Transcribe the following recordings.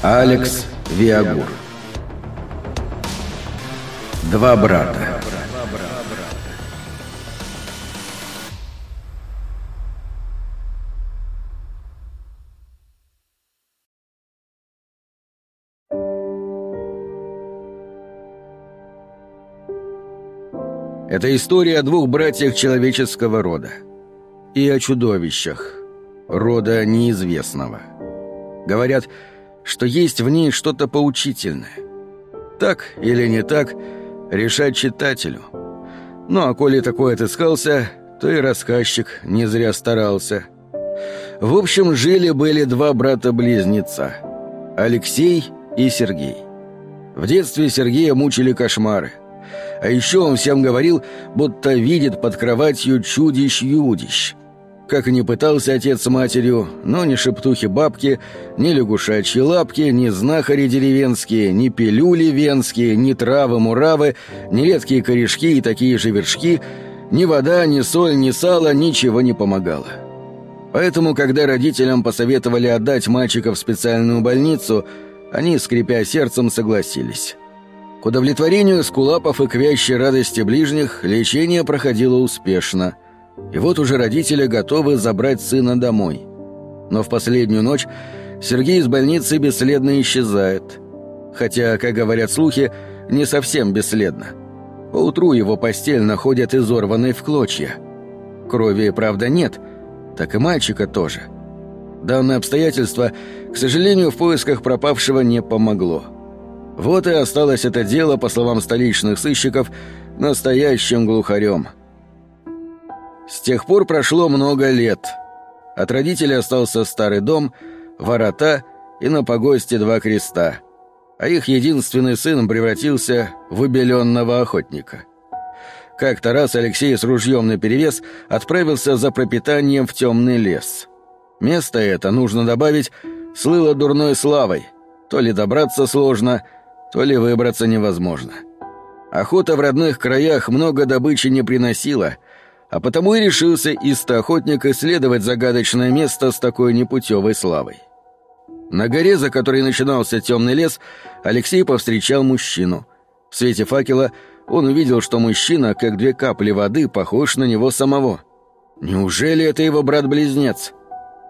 Алекс Виагур Два брата Это история о двух братьях человеческого рода и о чудовищах рода неизвестного. Говорят, что есть в ней что-то поучительное. Так или не так, решать читателю. Ну а коли такой отыскался, то и рассказчик не зря старался. В общем, жили-были два брата-близнеца — Алексей и Сергей. В детстве Сергея мучили кошмары. А еще он всем говорил, будто видит под кроватью чудищ-юдищ — как и не пытался отец с матерью, но ни шептухи-бабки, ни лягушачьи лапки, ни знахари деревенские, ни пилюли венские, ни травы-муравы, ни редкие корешки и такие же вершки, ни вода, ни соль, ни сало ничего не помогало. Поэтому, когда родителям посоветовали отдать мальчика в специальную больницу, они, скрипя сердцем, согласились. К удовлетворению скулапов и к вящей радости ближних лечение проходило успешно – и вот уже родители готовы забрать сына домой. Но в последнюю ночь Сергей из больницы бесследно исчезает. Хотя, как говорят слухи, не совсем бесследно. Поутру его постель находят изорванной в клочья. Крови, правда, нет, так и мальчика тоже. Данное обстоятельство, к сожалению, в поисках пропавшего не помогло. Вот и осталось это дело, по словам столичных сыщиков, настоящим глухарем – с тех пор прошло много лет. От родителей остался старый дом, ворота и на погосте два креста. А их единственный сын превратился в убеленного охотника. Как-то раз Алексей с ружьем наперевес отправился за пропитанием в темный лес. Место это, нужно добавить, слыло дурной славой. То ли добраться сложно, то ли выбраться невозможно. Охота в родных краях много добычи не приносила — а потому и решился истоохотник исследовать загадочное место с такой непутевой славой. На горе, за которой начинался темный лес, Алексей повстречал мужчину. В свете факела он увидел, что мужчина, как две капли воды, похож на него самого. Неужели это его брат-близнец?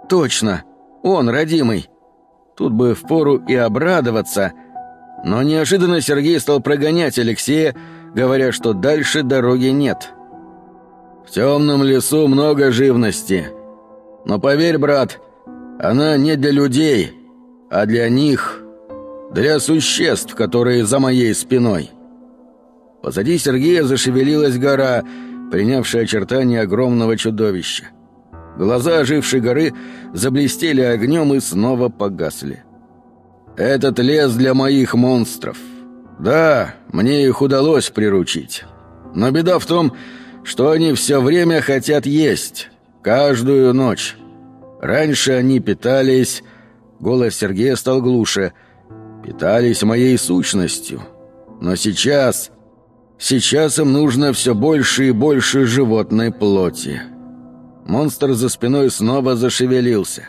Точно, он, родимый. Тут бы впору и обрадоваться, но неожиданно Сергей стал прогонять Алексея, говоря, что дальше дороги нет — в темном лесу много живности. Но поверь, брат, она не для людей, а для них, для существ, которые за моей спиной». Позади Сергея зашевелилась гора, принявшая очертания огромного чудовища. Глаза ожившей горы заблестели огнем и снова погасли. «Этот лес для моих монстров. Да, мне их удалось приручить. Но беда в том, что они все время хотят есть, каждую ночь. Раньше они питались... Голос Сергея стал глуше. Питались моей сущностью. Но сейчас... Сейчас им нужно все больше и больше животной плоти. Монстр за спиной снова зашевелился.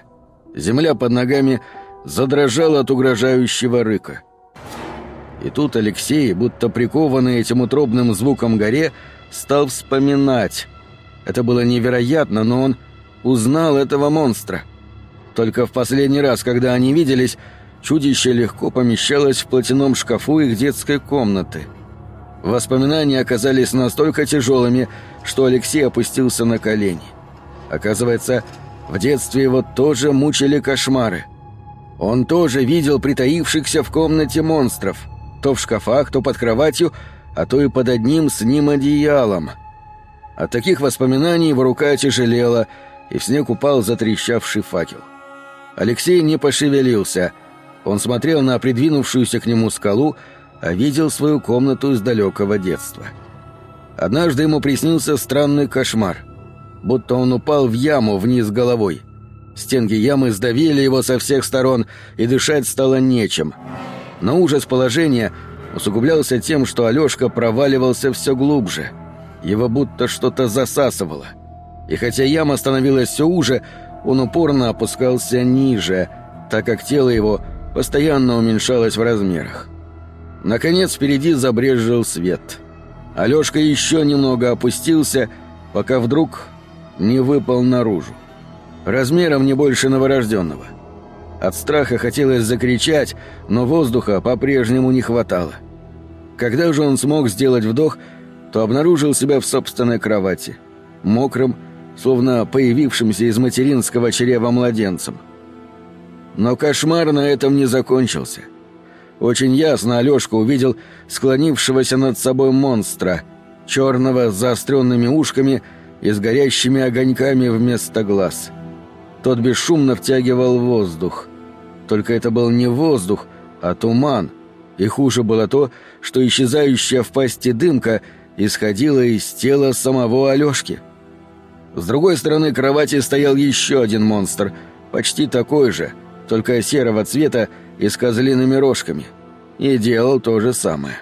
Земля под ногами задрожала от угрожающего рыка. И тут Алексей, будто прикованный этим утробным звуком горе, стал вспоминать. Это было невероятно, но он узнал этого монстра. Только в последний раз, когда они виделись, чудище легко помещалось в платяном шкафу их детской комнаты. Воспоминания оказались настолько тяжелыми, что Алексей опустился на колени. Оказывается, в детстве его тоже мучили кошмары. Он тоже видел притаившихся в комнате монстров, то в шкафах, то под кроватью, а то и под одним с ним одеялом. От таких воспоминаний его рука тяжелела, и в снег упал затрещавший факел. Алексей не пошевелился. Он смотрел на придвинувшуюся к нему скалу, а видел свою комнату из далекого детства. Однажды ему приснился странный кошмар. Будто он упал в яму вниз головой. Стенки ямы сдавили его со всех сторон, и дышать стало нечем. Но ужас положения — усугублялся тем, что Алёшка проваливался все глубже. Его будто что-то засасывало. И хотя яма становилась все уже, он упорно опускался ниже, так как тело его постоянно уменьшалась в размерах. Наконец впереди забрезжил свет. Алёшка еще немного опустился, пока вдруг не выпал наружу. Размером не больше новорожденного. От страха хотелось закричать, но воздуха по-прежнему не хватало. Когда же он смог сделать вдох, то обнаружил себя в собственной кровати, мокрым, словно появившимся из материнского чрева младенцем. Но кошмар на этом не закончился. Очень ясно Алёшка увидел склонившегося над собой монстра, черного с заостренными ушками и с горящими огоньками вместо глаз. Тот бесшумно втягивал воздух. Только это был не воздух, а туман. И хуже было то, что исчезающая в пасти дымка исходила из тела самого Алёшки. С другой стороны кровати стоял еще один монстр, почти такой же, только серого цвета и с козлиными рожками. И делал то же самое.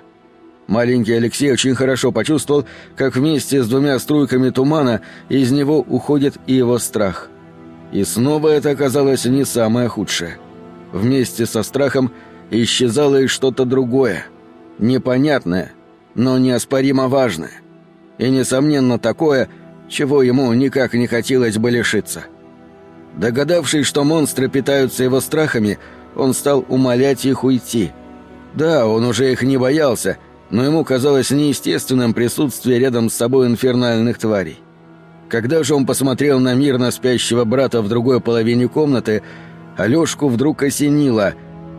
Маленький Алексей очень хорошо почувствовал, как вместе с двумя струйками тумана из него уходит и его страх. И снова это оказалось не самое худшее. Вместе со страхом исчезало и что-то другое, непонятное, но неоспоримо важное. И, несомненно, такое, чего ему никак не хотелось бы лишиться. Догадавшись, что монстры питаются его страхами, он стал умолять их уйти. Да, он уже их не боялся, но ему казалось неестественным присутствие рядом с собой инфернальных тварей. Когда же он посмотрел на мирно спящего брата в другой половине комнаты, Алешку вдруг осенило,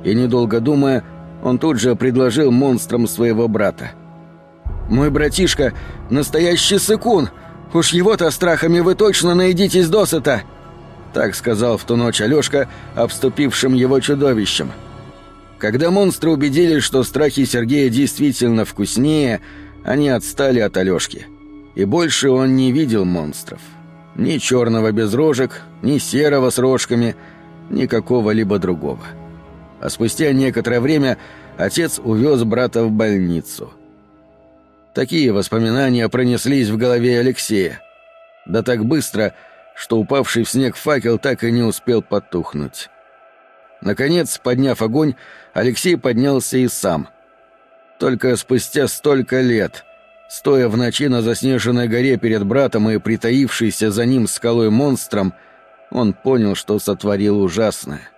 и, недолго думая, он тут же предложил монстрам своего брата. «Мой братишка — настоящий сыкун! Уж его-то страхами вы точно наедитесь досыта!» Так сказал в ту ночь Алешка, обступившим его чудовищем. Когда монстры убедились, что страхи Сергея действительно вкуснее, они отстали от Алешки. И больше он не видел монстров. Ни черного без рожек, ни серого с рожками, ни какого-либо другого. А спустя некоторое время отец увез брата в больницу. Такие воспоминания пронеслись в голове Алексея. Да так быстро, что упавший в снег факел так и не успел потухнуть. Наконец, подняв огонь, Алексей поднялся и сам. Только спустя столько лет, стоя в ночи на заснеженной горе перед братом и притаившийся за ним скалой монстром, он понял, что сотворил ужасное.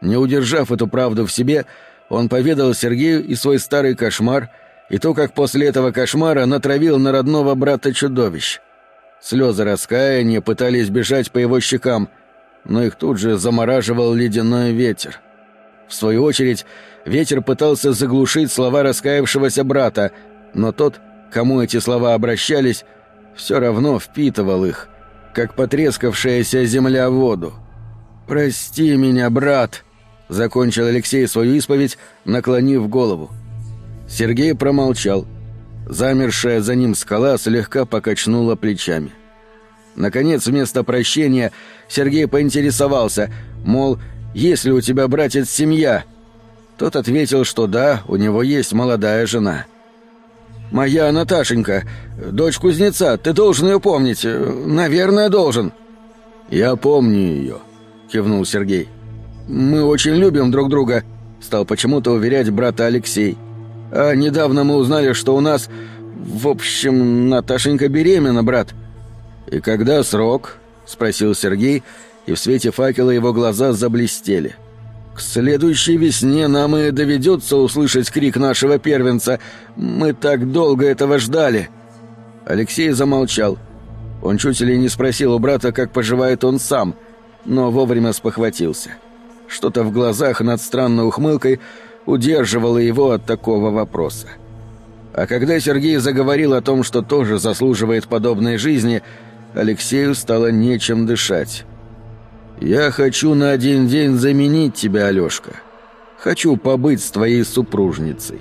Не удержав эту правду в себе, он поведал Сергею и свой старый кошмар, и то, как после этого кошмара натравил на родного брата чудовищ. Слезы раскаяния пытались бежать по его щекам, но их тут же замораживал ледяной ветер. В свою очередь, ветер пытался заглушить слова раскаявшегося брата, но тот, кому эти слова обращались, все равно впитывал их, как потрескавшаяся земля в воду. «Прости меня, брат!» — закончил Алексей свою исповедь, наклонив голову. Сергей промолчал — Замершая за ним скала слегка покачнула плечами. Наконец, вместо прощения, Сергей поинтересовался, мол, есть ли у тебя, братец, семья? Тот ответил, что да, у него есть молодая жена. «Моя Наташенька, дочь кузнеца, ты должен ее помнить. Наверное, должен». «Я помню ее», — кивнул Сергей. «Мы очень любим друг друга», — стал почему-то уверять брата Алексей. А недавно мы узнали, что у нас... В общем, Наташенька беременна, брат». «И когда срок?» — спросил Сергей, и в свете факела его глаза заблестели. «К следующей весне нам и доведется услышать крик нашего первенца. Мы так долго этого ждали». Алексей замолчал. Он чуть ли не спросил у брата, как поживает он сам, но вовремя спохватился. Что-то в глазах над странной ухмылкой удерживало его от такого вопроса. А когда Сергей заговорил о том, что тоже заслуживает подобной жизни, Алексею стало нечем дышать. «Я хочу на один день заменить тебя, Алешка. Хочу побыть с твоей супружницей.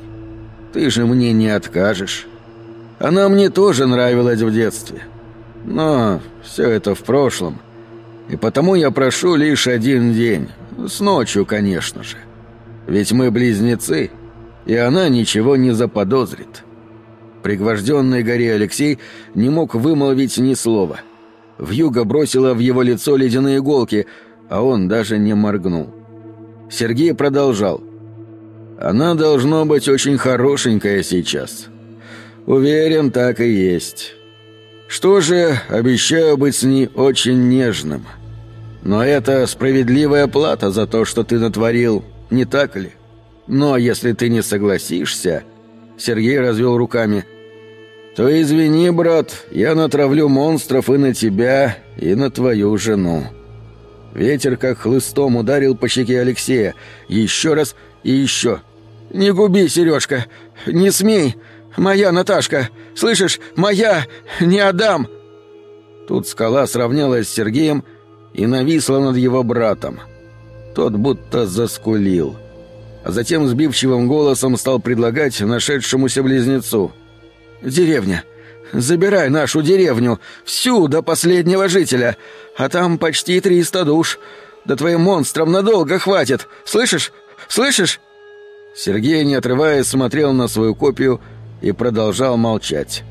Ты же мне не откажешь. Она мне тоже нравилась в детстве. Но все это в прошлом. И потому я прошу лишь один день. С ночью, конечно же. Ведь мы близнецы, и она ничего не заподозрит. Пригвожденный горе Алексей не мог вымолвить ни слова. Вьюга бросила в его лицо ледяные иголки, а он даже не моргнул. Сергей продолжал. «Она должно быть очень хорошенькая сейчас. Уверен, так и есть. Что же, обещаю быть с ней очень нежным. Но это справедливая плата за то, что ты натворил, не так ли? Но если ты не согласишься...» Сергей развел руками. «То извини, брат, я натравлю монстров и на тебя, и на твою жену». Ветер как хлыстом ударил по щеке Алексея. Еще раз и еще. «Не губи, Сережка! Не смей! Моя Наташка! Слышишь? Моя! Не отдам!» Тут скала сравнялась с Сергеем и нависла над его братом. Тот будто заскулил. А затем сбивчивым голосом стал предлагать нашедшемуся близнецу. «Деревня! Забирай нашу деревню! Всю до последнего жителя! А там почти триста душ! Да твоим монстрам надолго хватит! Слышишь? Слышишь?» Сергей, не отрываясь, смотрел на свою копию и продолжал молчать.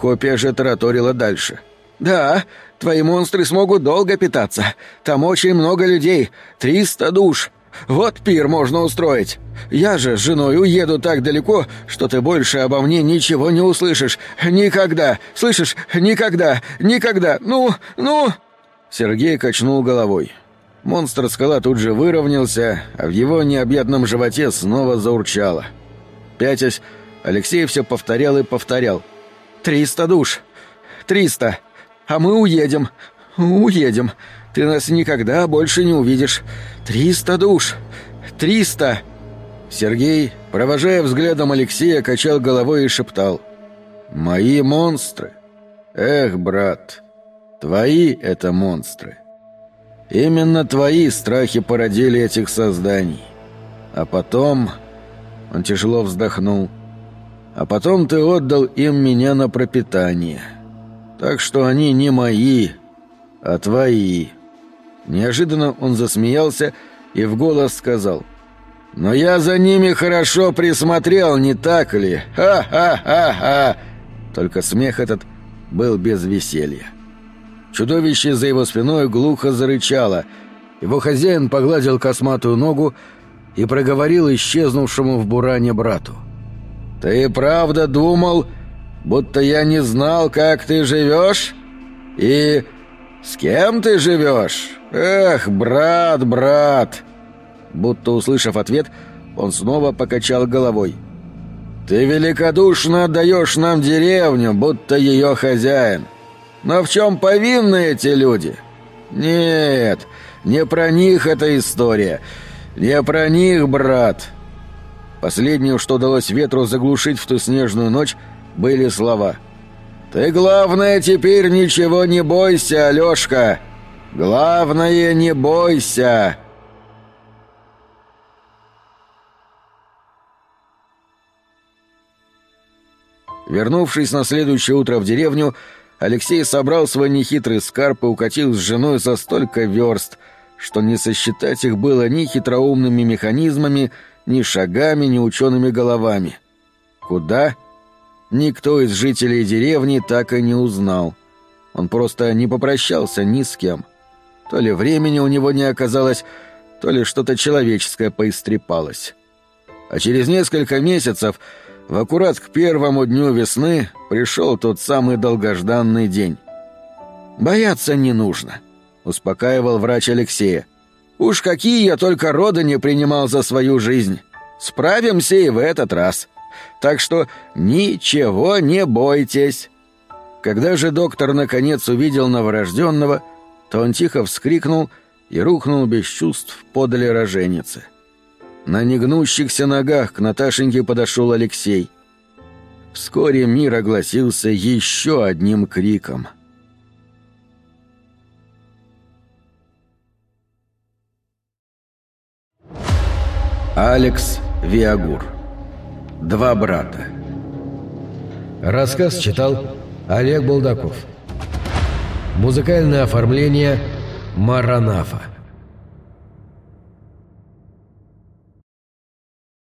Копия же тараторила дальше. «Да, твои монстры смогут долго питаться. Там очень много людей. Триста душ. Вот пир можно устроить. Я же с женой уеду так далеко, что ты больше обо мне ничего не услышишь. Никогда. Слышишь? Никогда. Никогда. Ну, ну...» Сергей качнул головой. Монстр-скала тут же выровнялся, а в его необъятном животе снова заурчало. Пятясь, Алексей все повторял и повторял. «Триста душ! Триста! А мы уедем! Уедем! Ты нас никогда больше не увидишь! Триста душ! Триста!» Сергей, провожая взглядом Алексея, качал головой и шептал. «Мои монстры! Эх, брат, твои это монстры!» Именно твои страхи породили этих созданий. А потом... Он тяжело вздохнул. А потом ты отдал им меня на пропитание. Так что они не мои, а твои. Неожиданно он засмеялся и в голос сказал. «Но я за ними хорошо присмотрел, не так ли? Ха-ха-ха-ха!» Только смех этот был без веселья. Чудовище за его спиной глухо зарычало. Его хозяин погладил косматую ногу и проговорил исчезнувшему в буране брату. «Ты правда думал, будто я не знал, как ты живешь? И с кем ты живешь? Эх, брат, брат!» Будто услышав ответ, он снова покачал головой. «Ты великодушно отдаешь нам деревню, будто ее хозяин. Но в чем повинны эти люди? Нет, не про них эта история. Не про них, брат. Последнее, что удалось ветру заглушить в ту снежную ночь, были слова. «Ты, главное, теперь ничего не бойся, Алешка! Главное, не бойся!» Вернувшись на следующее утро в деревню, Алексей собрал свой нехитрый скарб и укатил с женой за столько верст, что не сосчитать их было ни хитроумными механизмами, ни шагами, ни учеными головами. Куда? Никто из жителей деревни так и не узнал. Он просто не попрощался ни с кем. То ли времени у него не оказалось, то ли что-то человеческое поистрепалось. А через несколько месяцев в аккурат к первому дню весны пришел тот самый долгожданный день. «Бояться не нужно», — успокаивал врач Алексея. «Уж какие я только роды не принимал за свою жизнь. Справимся и в этот раз. Так что ничего не бойтесь». Когда же доктор наконец увидел новорожденного, то он тихо вскрикнул и рухнул без чувств подали роженицы. На негнущихся ногах к Наташеньке подошел Алексей. Вскоре мир огласился еще одним криком. Алекс Виагур. Два брата. Рассказ читал Олег Булдаков. Музыкальное оформление Маранафа.